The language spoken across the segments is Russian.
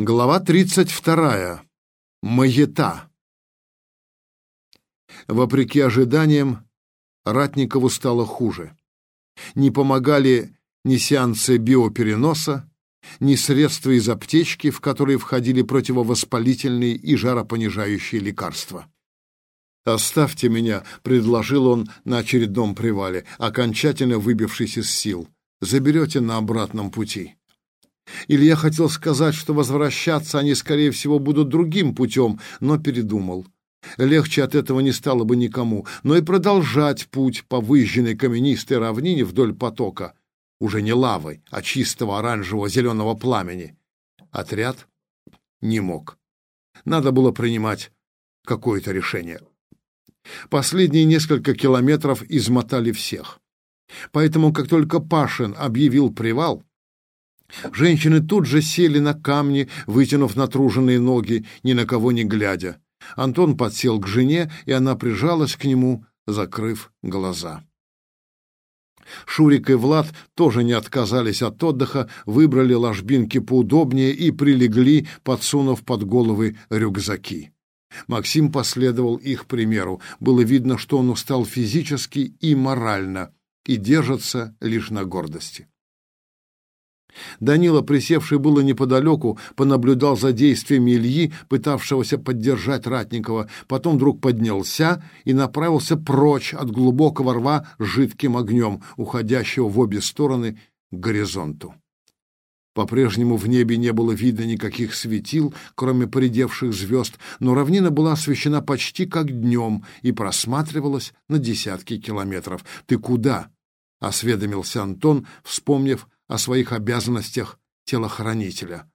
Глава 32. Маята. Вопреки ожиданиям, Ратникову стало хуже. Не помогали ни сеансы биопереноса, ни средства из аптечки, в которые входили противовоспалительные и жаропонижающие лекарства. «Оставьте меня», — предложил он на очередном привале, окончательно выбившись из сил. «Заберете на обратном пути». Илья хотел сказать, что возвращаться они, скорее всего, будут другим путем, но передумал. Легче от этого не стало бы никому, но и продолжать путь по выжженной каменистой равнине вдоль потока, уже не лавой, а чистого оранжевого зеленого пламени. Отряд не мог. Надо было принимать какое-то решение. Последние несколько километров измотали всех. Поэтому, как только Пашин объявил привал, Женщины тут же сели на камни, вытянув натруженные ноги, ни на кого не глядя. Антон подсел к жене, и она прижалась к нему, закрыв глаза. Шурик и Влад тоже не отказались от отдыха, выбрали ложбинки поудобнее и прилегли, подсунув под головы рюкзаки. Максим последовал их примеру. Было видно, что он устал физически и морально и держится лишь на гордости. Данила, присевший было неподалеку, понаблюдал за действиями Ильи, пытавшегося поддержать Ратникова, потом вдруг поднялся и направился прочь от глубокого рва жидким огнем, уходящего в обе стороны к горизонту. По-прежнему в небе не было видно никаких светил, кроме поредевших звезд, но равнина была освещена почти как днем и просматривалась на десятки километров. «Ты куда?» — осведомился Антон, вспомнив о своих обязанностях телохранителя.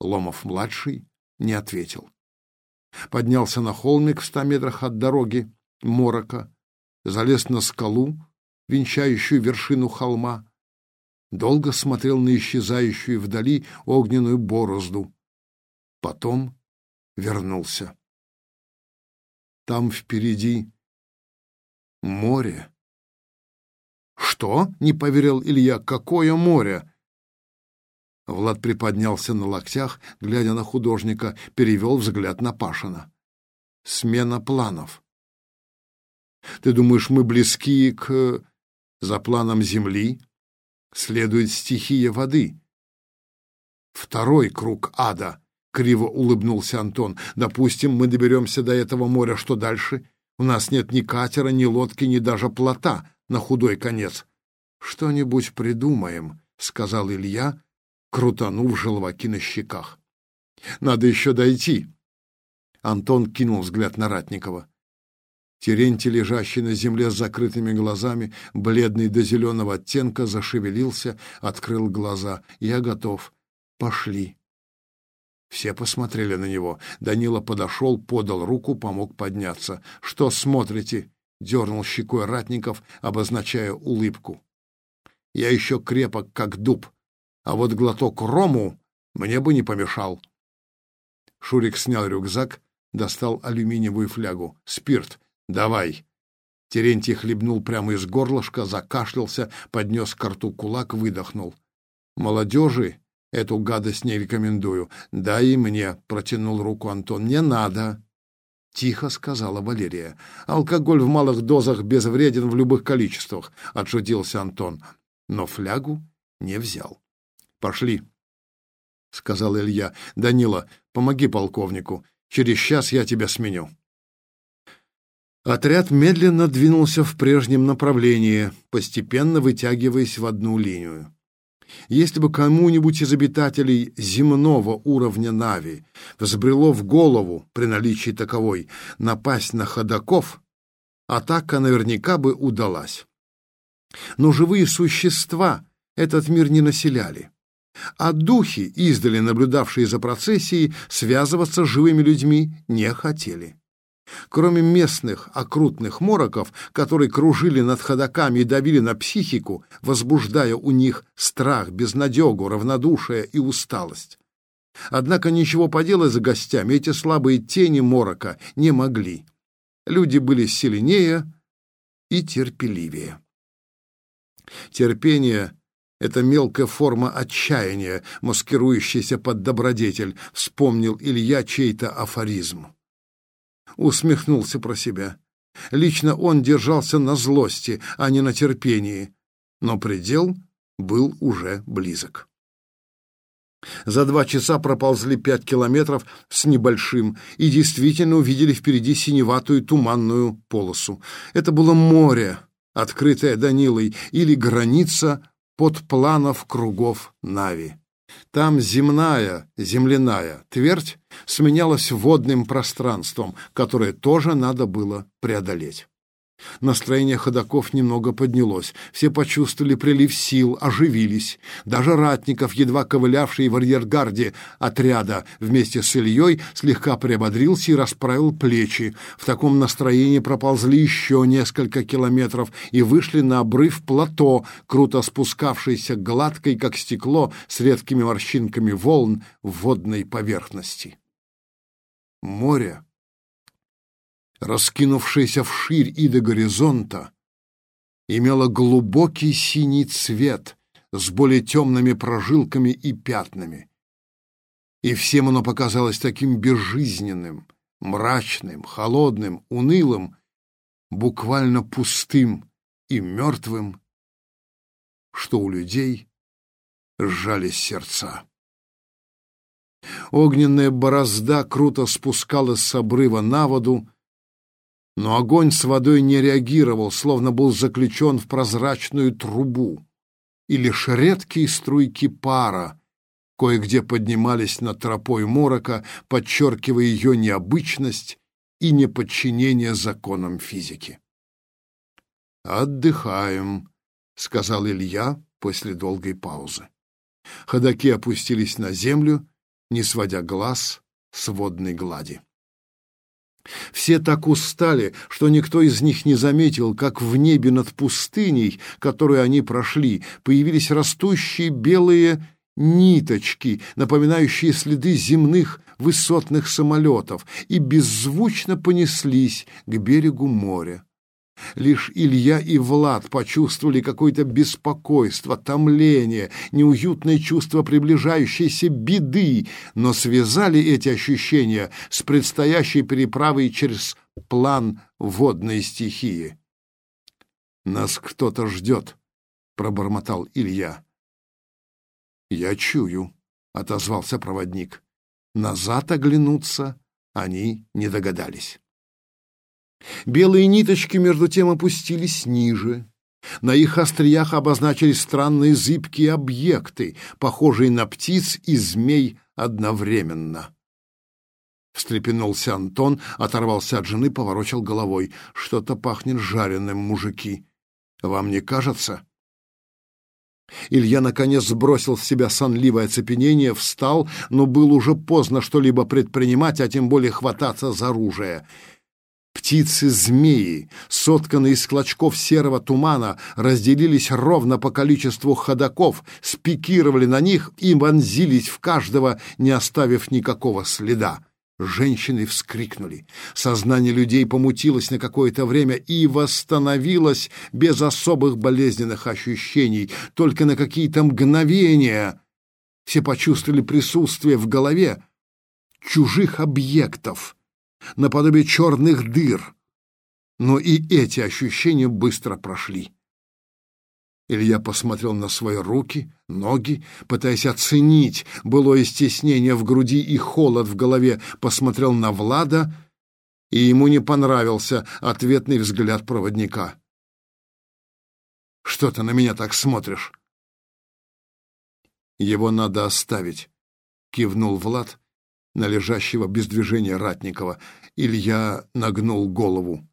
Ломов-младший не ответил. Поднялся на холмик в ста метрах от дороги, морока, залез на скалу, венчающую вершину холма, долго смотрел на исчезающую вдали огненную борозду. Потом вернулся. Там впереди море. «Что?» — не поверил Илья. «Какое море?» Влад приподнялся на локтях, глядя на художника, перевел взгляд на Пашина. «Смена планов». «Ты думаешь, мы близки к... за планом Земли?» «Следует стихия воды». «Второй круг ада», — криво улыбнулся Антон. «Допустим, мы доберемся до этого моря. Что дальше? У нас нет ни катера, ни лодки, ни даже плота на худой конец. «Что-нибудь придумаем», — сказал Илья, крутанув желваки на щеках. «Надо еще дойти». Антон кинул взгляд на Ратникова. Терентий, лежащий на земле с закрытыми глазами, бледный до зеленого оттенка, зашевелился, открыл глаза. «Я готов. Пошли». Все посмотрели на него. Данила подошел, подал руку, помог подняться. «Что смотрите?» Дернул щекой ратников, обозначая улыбку. Я еще крепок, как дуб, а вот глоток рому мне бы не помешал. Шурик снял рюкзак, достал алюминиевую флягу. «Спирт, давай!» Терентий хлебнул прямо из горлышка, закашлялся, поднес к рту кулак, выдохнул. «Молодежи эту гадость не рекомендую. Дай и мне», — протянул руку Антон. «Не надо». — тихо сказала Валерия. «Алкоголь в малых дозах безвреден в любых количествах», — отшутился Антон. Но флягу не взял. «Пошли», — сказал Илья. «Данила, помоги полковнику. Через час я тебя сменю». Отряд медленно двинулся в прежнем направлении, постепенно вытягиваясь в одну линию. Если бы кому-нибудь из обитателей земного уровня Нави взбрело в голову при наличии таковой напасть на ходаков, атака наверняка бы удалась. Но живые существа этот мир не населяли, а духи, издали наблюдавшие за процессией, связываться с живыми людьми не хотели. Кроме местных окрутных мороков, которые кружили над ходоками и давили на психику, возбуждая у них страх, безнадегу, равнодушие и усталость. Однако ничего поделать за гостями эти слабые тени морока не могли. Люди были сильнее и терпеливее. Терпение Это мелкая форма отчаяния, маскирующаяся под добродетель, вспомнил Илья чей-то афоризм. Усмехнулся про себя. Лично он держался на злости, а не на терпении, но предел был уже близок. За два часа проползли пять километров с небольшим и действительно увидели впереди синеватую туманную полосу. Это было море, открытое Данилой, или граница под планов кругов Нави. Там земная, земляная твердь сменялась водным пространством, которое тоже надо было преодолеть. Настроение ходаков немного поднялось. Все почувствовали прилив сил, оживились. Даже Ратников, едва ковылявший в арьергарде отряда вместе с Ильей, слегка приободрился и расправил плечи. В таком настроении проползли еще несколько километров и вышли на обрыв плато, круто спускавшийся гладкой, как стекло, с редкими морщинками волн в водной поверхности. Море раскинувшаяся вширь и до горизонта, имела глубокий синий цвет с более темными прожилками и пятнами. И всем оно показалось таким безжизненным, мрачным, холодным, унылым, буквально пустым и мертвым, что у людей сжались сердца. Огненная борозда круто спускалась с обрыва на воду, но огонь с водой не реагировал, словно был заключен в прозрачную трубу, и лишь редкие струйки пара кое-где поднимались над тропой морока, подчеркивая ее необычность и неподчинение законам физики. «Отдыхаем», — сказал Илья после долгой паузы. Ходаки опустились на землю, не сводя глаз с водной глади. Все так устали, что никто из них не заметил, как в небе над пустыней, которую они прошли, появились растущие белые ниточки, напоминающие следы земных высотных самолетов, и беззвучно понеслись к берегу моря. Лишь Илья и Влад почувствовали какое-то беспокойство, томление, неуютное чувство приближающейся беды, но связали эти ощущения с предстоящей переправой через план водной стихии. «Нас кто-то ждет», — пробормотал Илья. «Я чую», — отозвался проводник. Назад оглянуться они не догадались. Белые ниточки между тем опустились ниже. На их остриях обозначились странные зыбкие объекты, похожие на птиц и змей одновременно. Встрепенулся Антон, оторвался от жены, поворочил головой. Что-то пахнет жареным, мужики. Вам не кажется? Илья, наконец, сбросил с себя сонливое оцепенение, встал, но было уже поздно что-либо предпринимать, а тем более хвататься за оружие. Птицы-змеи, сотканные из клочков серого тумана, разделились ровно по количеству ходаков, спикировали на них и вонзились в каждого, не оставив никакого следа. Женщины вскрикнули. Сознание людей помутилось на какое-то время и восстановилось без особых болезненных ощущений, только на какие-то мгновения. Все почувствовали присутствие в голове чужих объектов — наподобие черных дыр. Но и эти ощущения быстро прошли. Илья посмотрел на свои руки, ноги, пытаясь оценить былое стеснение в груди и холод в голове, посмотрел на Влада, и ему не понравился ответный взгляд проводника. «Что ты на меня так смотришь?» «Его надо оставить», — кивнул Влад, на лежащего без движения Ратникова. Илья нагнул голову.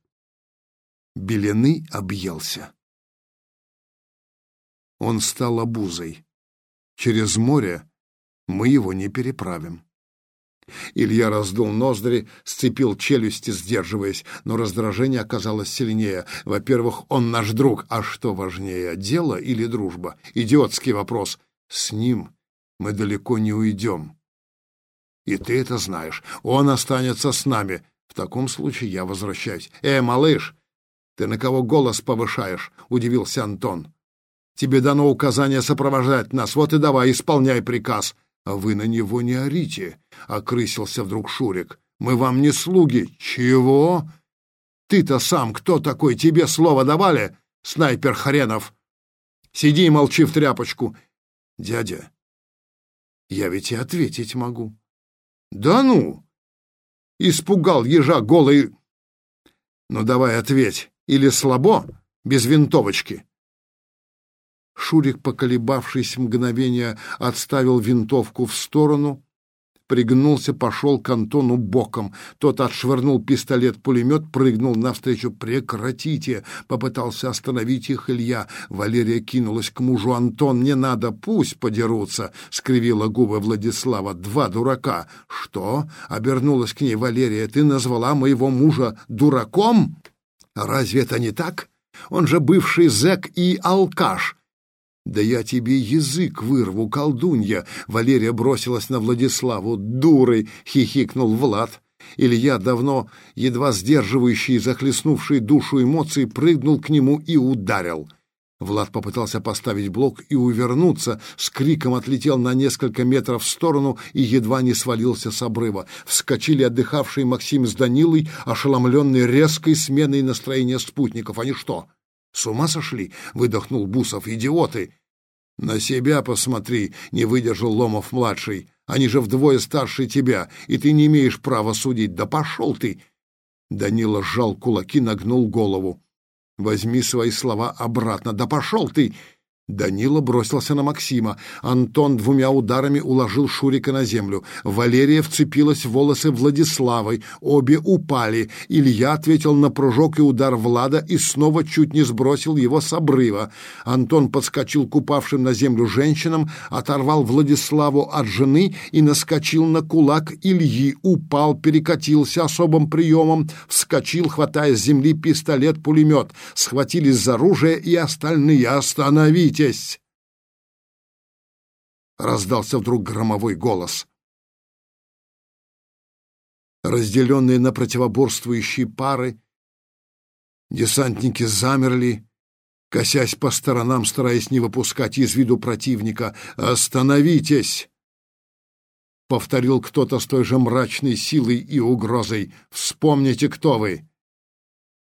Белены объелся. Он стал обузой. Через море мы его не переправим. Илья раздул ноздри, сцепил челюсти, сдерживаясь, но раздражение оказалось сильнее. Во-первых, он наш друг, а что важнее, дело или дружба? Идиотский вопрос. С ним мы далеко не уйдем. И ты это знаешь. Он останется с нами. В таком случае я возвращаюсь. Э, малыш, ты на кого голос повышаешь? Удивился Антон. Тебе дано указание сопровождать нас, вот и давай, исполняй приказ. А вы на него не орите, — окрысился вдруг Шурик. Мы вам не слуги. Чего? Ты-то сам кто такой? Тебе слово давали, снайпер хренов? Сиди и молчи в тряпочку. Дядя, я ведь и ответить могу. Да ну! Испугал ежа голый. Ну давай ответь. Или слабо, без винтовочки. Шурик, поколебавшись мгновение, отставил винтовку в сторону, пригнулся, пошел к Антону боком. Тот отшвырнул пистолет-пулемет, прыгнул навстречу. «Прекратите!» — попытался остановить их Илья. Валерия кинулась к мужу. «Антон, не надо, пусть подерутся!» — скривила губы Владислава. «Два дурака!» «Что?» — обернулась к ней Валерия. «Ты назвала моего мужа дураком?» «Разве это не так? Он же бывший зэк и алкаш!» «Да я тебе язык вырву, колдунья!» Валерия бросилась на Владиславу. «Дурой!» — хихикнул Влад. Илья, давно едва сдерживающий захлестнувший душу эмоции, прыгнул к нему и ударил. Влад попытался поставить блок и увернуться, с криком отлетел на несколько метров в сторону и едва не свалился с обрыва. Вскочили отдыхавшие Максим с Данилой, ошеломленные резкой сменой настроения спутников. Они что, с ума сошли? — выдохнул Бусов. «Идиоты! «На себя посмотри», — не выдержал Ломов-младший. «Они же вдвое старше тебя, и ты не имеешь права судить. Да пошел ты!» Данила сжал кулаки, нагнул голову. «Возьми свои слова обратно. Да пошел ты!» Данила бросился на Максима. Антон двумя ударами уложил Шурика на землю. Валерия вцепилась в волосы Владиславой. Обе упали. Илья ответил на прыжок и удар Влада и снова чуть не сбросил его с обрыва. Антон подскочил к упавшим на землю женщинам, оторвал Владиславу от жены и наскочил на кулак Ильи. Упал, перекатился особым приемом, вскочил, хватая с земли пистолет-пулемет. Схватились за оружие и остальные. «Остановить!» Остановитесь!» Раздался вдруг громовой голос. Разделенные на противоборствующие пары, десантники замерли, косясь по сторонам, стараясь не выпускать из виду противника. «Остановитесь!» — повторил кто-то с той же мрачной силой и угрозой. «Вспомните, кто вы!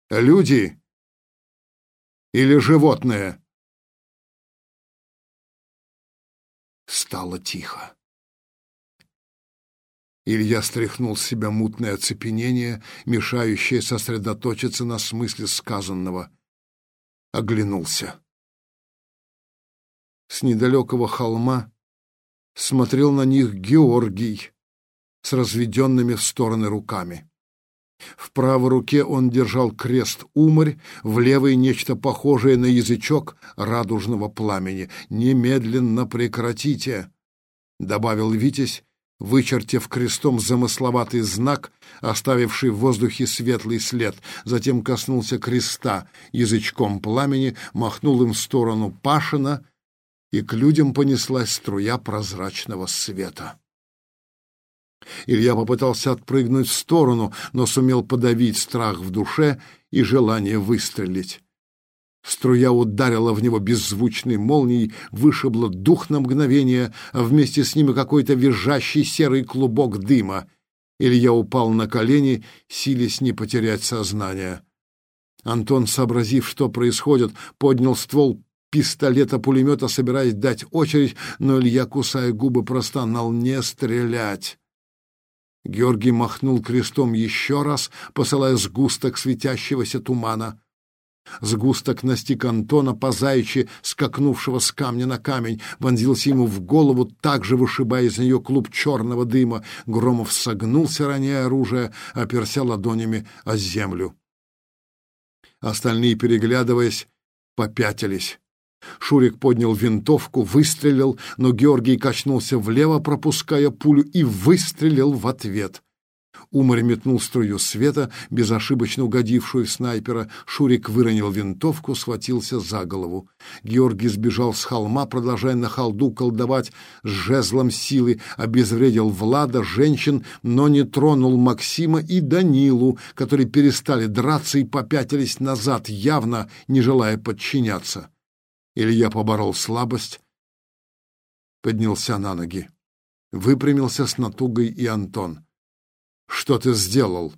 Люди или животные?» Стало тихо. Илья стряхнул с себя мутное оцепенение, мешающее сосредоточиться на смысле сказанного. Оглянулся. С недалекого холма смотрел на них Георгий с разведенными в стороны руками. В правой руке он держал крест-умарь, в левой нечто похожее на язычок радужного пламени. «Немедленно прекратите!» — добавил Витязь, вычертив крестом замысловатый знак, оставивший в воздухе светлый след. Затем коснулся креста язычком пламени, махнул им в сторону Пашина, и к людям понеслась струя прозрачного света. Илья попытался отпрыгнуть в сторону, но сумел подавить страх в душе и желание выстрелить. Струя ударила в него беззвучной молнией, вышибла дух на мгновение, а вместе с ним и какой-то визжащий серый клубок дыма. Илья упал на колени, силясь не потерять сознание. Антон, сообразив, что происходит, поднял ствол пистолета-пулемета, собираясь дать очередь, но Илья, кусая губы, простонал «не стрелять». Георгий махнул крестом еще раз, посылая сгусток светящегося тумана. Сгусток настиг Антона по скакнувшего с камня на камень, вонзился ему в голову, также вышибая из нее клуб черного дыма. Громов согнулся, роняя оружие, оперся ладонями о землю. Остальные, переглядываясь, попятились. Шурик поднял винтовку, выстрелил, но Георгий качнулся влево, пропуская пулю, и выстрелил в ответ. Умарь метнул струю света, безошибочно угодившую снайпера. Шурик выронил винтовку, схватился за голову. Георгий сбежал с холма, продолжая на холду колдовать с жезлом силы, обезвредил Влада, женщин, но не тронул Максима и Данилу, которые перестали драться и попятились назад, явно не желая подчиняться. Илья поборол слабость, поднялся на ноги. Выпрямился с натугой и Антон. «Что ты сделал?»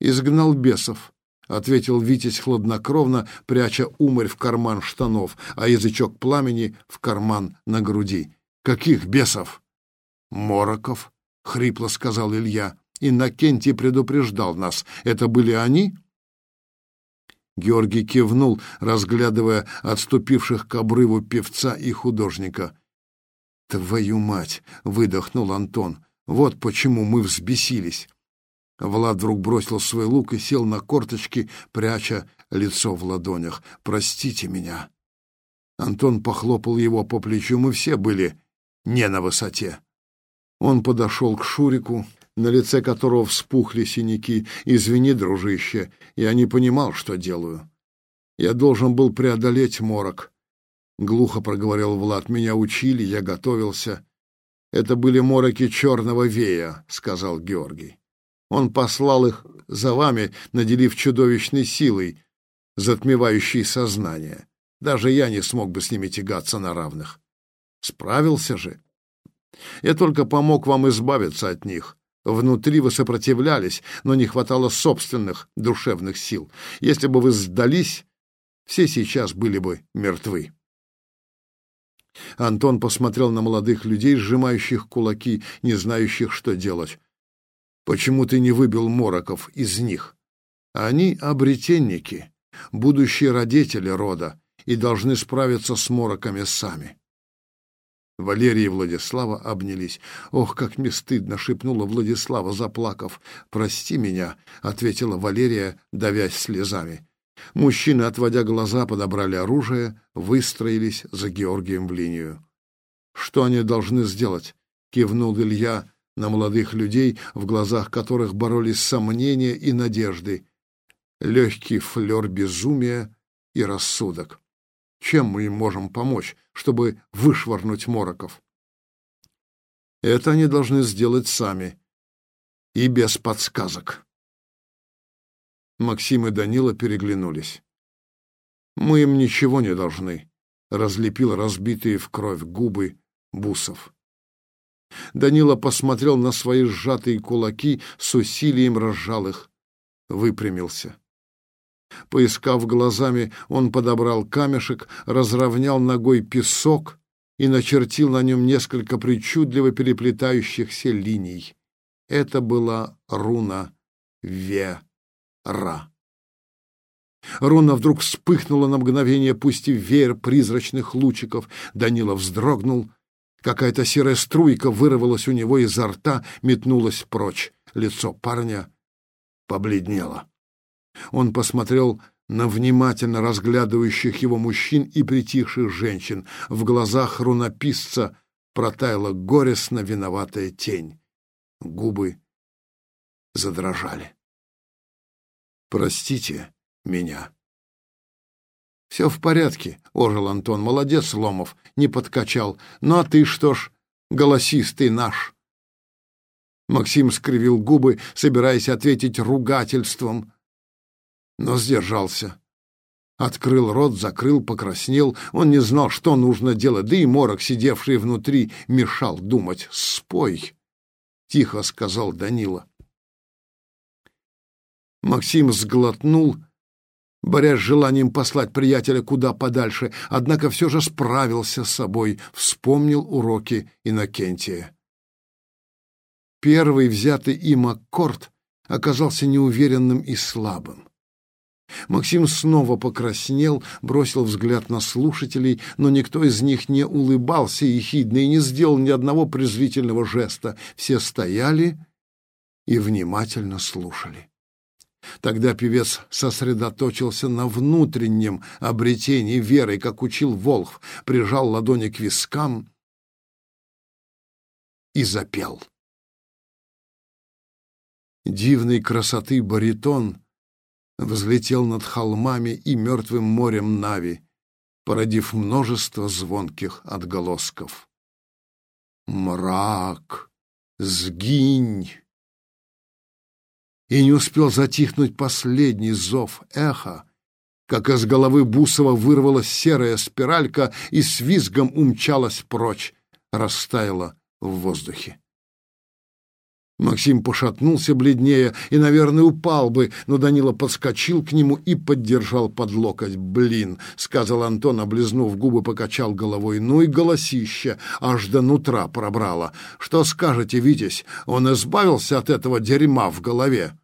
«Изгнал бесов», — ответил Витязь хладнокровно, пряча умарь в карман штанов, а язычок пламени в карман на груди. «Каких бесов?» «Мороков», — хрипло сказал Илья. «Иннокентий предупреждал нас. Это были они?» Георгий кивнул, разглядывая отступивших к обрыву певца и художника. «Твою мать!» — выдохнул Антон. «Вот почему мы взбесились!» Влад вдруг бросил свой лук и сел на корточки, пряча лицо в ладонях. «Простите меня!» Антон похлопал его по плечу. Мы все были не на высоте. Он подошел к Шурику, на лице которого вспухли синяки. «Извини, дружище, я не понимал, что делаю. Я должен был преодолеть морок». Глухо проговорил Влад. «Меня учили, я готовился». «Это были мороки черного вея», — сказал Георгий. «Он послал их за вами, наделив чудовищной силой, затмевающей сознание. Даже я не смог бы с ними тягаться на равных. Справился же. Я только помог вам избавиться от них. Внутри вы сопротивлялись, но не хватало собственных душевных сил. Если бы вы сдались, все сейчас были бы мертвы. Антон посмотрел на молодых людей, сжимающих кулаки, не знающих, что делать. «Почему ты не выбил мороков из них? Они обретенники, будущие родители рода, и должны справиться с мороками сами». Валерия и Владислава обнялись. «Ох, как мне стыдно!» — шепнула Владислава, заплакав. «Прости меня!» — ответила Валерия, давясь слезами. Мужчины, отводя глаза, подобрали оружие, выстроились за Георгием в линию. «Что они должны сделать?» — кивнул Илья на молодых людей, в глазах которых боролись сомнения и надежды, легкий флер безумия и рассудок. Чем мы им можем помочь, чтобы вышвырнуть мороков? Это они должны сделать сами и без подсказок. Максим и Данила переглянулись. «Мы им ничего не должны», — разлепил разбитые в кровь губы Бусов. Данила посмотрел на свои сжатые кулаки, с усилием разжал их, выпрямился. Поискав глазами, он подобрал камешек, разровнял ногой песок и начертил на нем несколько причудливо переплетающихся линий. Это была руна Вера. Руна вдруг вспыхнула на мгновение, пустив веер призрачных лучиков. Данила вздрогнул. Какая-то серая струйка вырвалась у него изо рта, метнулась прочь. Лицо парня побледнело. Он посмотрел на внимательно разглядывающих его мужчин и притихших женщин. В глазах рунописца протаяла горестно виноватая тень. Губы задрожали. «Простите меня». «Все в порядке», — ожил Антон. «Молодец, Ломов, не подкачал. Ну а ты что ж, голосистый наш?» Максим скривил губы, собираясь ответить ругательством, но сдержался. Открыл рот, закрыл, покраснел. Он не знал, что нужно делать, да и морок, сидевший внутри, мешал думать. «Спой!» — тихо сказал Данила. Максим сглотнул, борясь с желанием послать приятеля куда подальше, однако все же справился с собой, вспомнил уроки Иннокентия. Первый взятый им аккорд оказался неуверенным и слабым. Максим снова покраснел, бросил взгляд на слушателей, но никто из них не улыбался ехидно и не сделал ни одного презрительного жеста. Все стояли и внимательно слушали. Тогда певец сосредоточился на внутреннем обретении веры, как учил Волх, прижал ладони к вискам и запел. Дивной красоты баритон взлетел над холмами и мертвым морем Нави, породив множество звонких отголосков. «Мрак! Сгинь!» И не успел затихнуть последний зов эха, как из головы Бусова вырвалась серая спиралька и с визгом умчалась прочь, растаяла в воздухе. Максим пошатнулся бледнее и, наверное, упал бы, но Данила подскочил к нему и поддержал под локоть. «Блин!» — сказал Антон, облизнув губы, покачал головой. «Ну и голосище! Аж до нутра пробрало! Что скажете, Витязь? Он избавился от этого дерьма в голове!»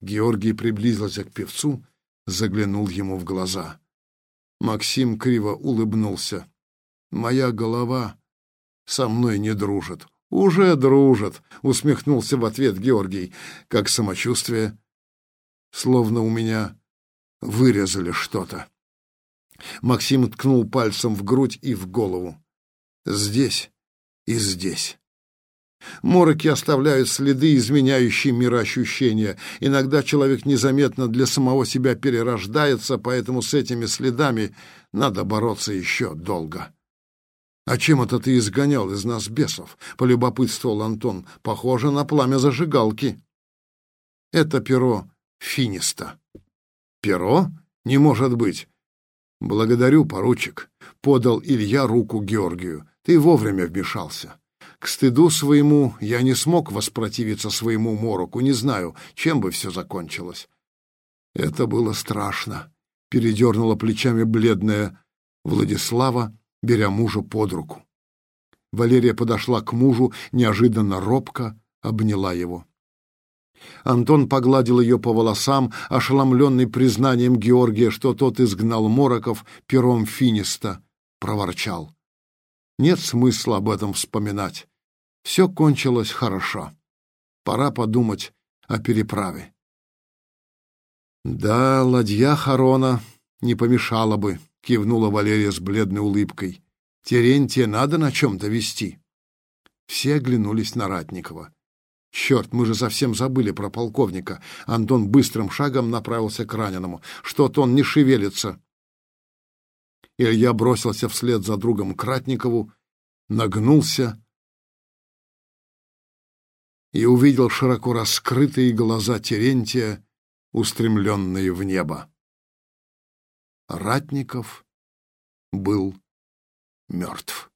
Георгий приблизился к певцу, заглянул ему в глаза. Максим криво улыбнулся. «Моя голова со мной не дружит». «Уже дружат», — усмехнулся в ответ Георгий. «Как самочувствие?» «Словно у меня вырезали что-то». Максим ткнул пальцем в грудь и в голову. «Здесь и здесь». Мороки оставляют следы, изменяющие мироощущения. Иногда человек незаметно для самого себя перерождается, поэтому с этими следами надо бороться еще долго. «А чем это ты изгонял из нас бесов?» — полюбопытствовал Антон. «Похоже на пламя зажигалки». «Это перо финиста». «Перо? Не может быть!» «Благодарю, поручик», — подал Илья руку Георгию. «Ты вовремя вмешался. К стыду своему я не смог воспротивиться своему мороку, не знаю, чем бы все закончилось». «Это было страшно», — передернула плечами бледная Владислава, беря мужа под руку. Валерия подошла к мужу, неожиданно робко обняла его. Антон погладил ее по волосам, ошеломленный признанием Георгия, что тот изгнал Мороков пером финиста, проворчал. Нет смысла об этом вспоминать. Все кончилось хорошо. Пора подумать о переправе. Да, ладья Харона не помешала бы, — кивнула Валерия с бледной улыбкой. «Терентия надо на чем-то вести». Все оглянулись на Ратникова. «Черт, мы же совсем забыли про полковника!» Антон быстрым шагом направился к раненому. «Что-то он не шевелится!» Илья бросился вслед за другом к Ратникову, нагнулся и увидел широко раскрытые глаза Терентия, устремленные в небо. Ратников был мертв.